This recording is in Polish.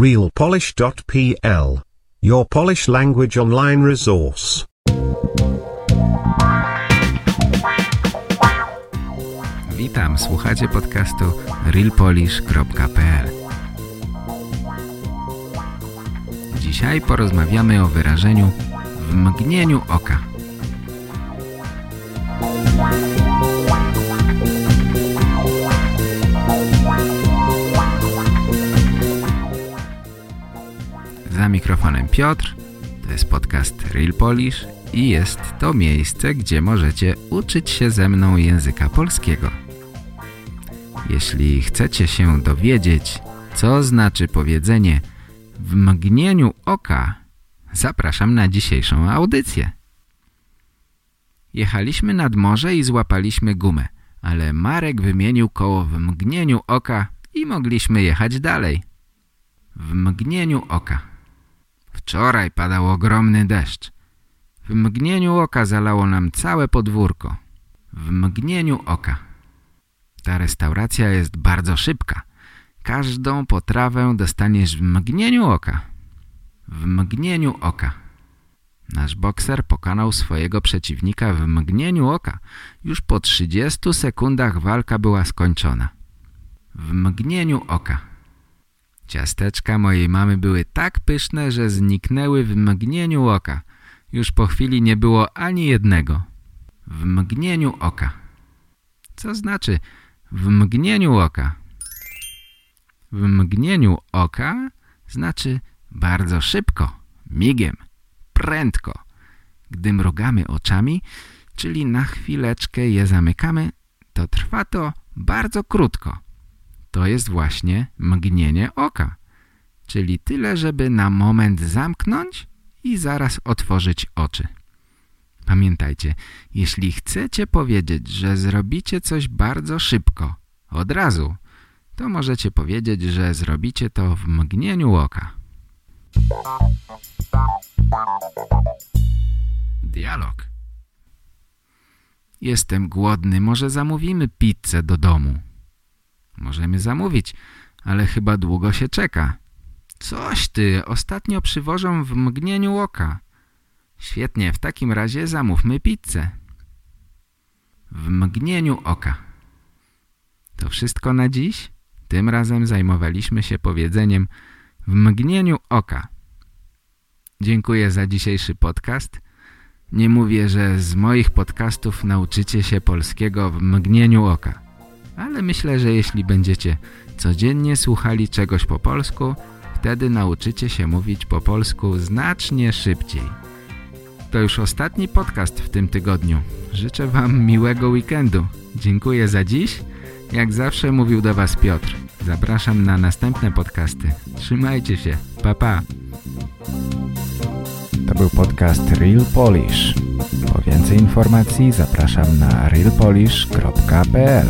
realpolish.pl. Your Polish language online resource. Witam, słuchacie podcastu realpolish.pl Dzisiaj porozmawiamy o wyrażeniu w mgnieniu oka. Mikrofonem Piotr, to jest podcast Real Polish i jest to miejsce, gdzie możecie uczyć się ze mną języka polskiego. Jeśli chcecie się dowiedzieć, co znaczy powiedzenie w mgnieniu oka, zapraszam na dzisiejszą audycję. Jechaliśmy nad morze i złapaliśmy gumę, ale Marek wymienił koło w mgnieniu oka i mogliśmy jechać dalej. W mgnieniu oka. Wczoraj padał ogromny deszcz. W mgnieniu oka zalało nam całe podwórko. W mgnieniu oka. Ta restauracja jest bardzo szybka. Każdą potrawę dostaniesz w mgnieniu oka. W mgnieniu oka. Nasz bokser pokonał swojego przeciwnika w mgnieniu oka. Już po 30 sekundach walka była skończona. W mgnieniu oka. Ciasteczka mojej mamy były tak pyszne, że zniknęły w mgnieniu oka. Już po chwili nie było ani jednego. W mgnieniu oka. Co znaczy w mgnieniu oka? W mgnieniu oka znaczy bardzo szybko, migiem, prędko. Gdy mrugamy oczami, czyli na chwileczkę je zamykamy, to trwa to bardzo krótko. To jest właśnie mgnienie oka, czyli tyle, żeby na moment zamknąć i zaraz otworzyć oczy. Pamiętajcie, jeśli chcecie powiedzieć, że zrobicie coś bardzo szybko, od razu, to możecie powiedzieć, że zrobicie to w mgnieniu oka. Dialog Jestem głodny, może zamówimy pizzę do domu. Możemy zamówić, ale chyba długo się czeka. Coś ty, ostatnio przywożą w mgnieniu oka. Świetnie, w takim razie zamówmy pizzę. W mgnieniu oka. To wszystko na dziś? Tym razem zajmowaliśmy się powiedzeniem w mgnieniu oka. Dziękuję za dzisiejszy podcast. Nie mówię, że z moich podcastów nauczycie się polskiego w mgnieniu oka. Ale myślę, że jeśli będziecie codziennie słuchali czegoś po polsku, wtedy nauczycie się mówić po polsku znacznie szybciej. To już ostatni podcast w tym tygodniu. Życzę Wam miłego weekendu. Dziękuję za dziś. Jak zawsze mówił do Was Piotr. Zapraszam na następne podcasty. Trzymajcie się. Pa, pa. To był podcast Real Polish. Po więcej informacji zapraszam na realpolish.pl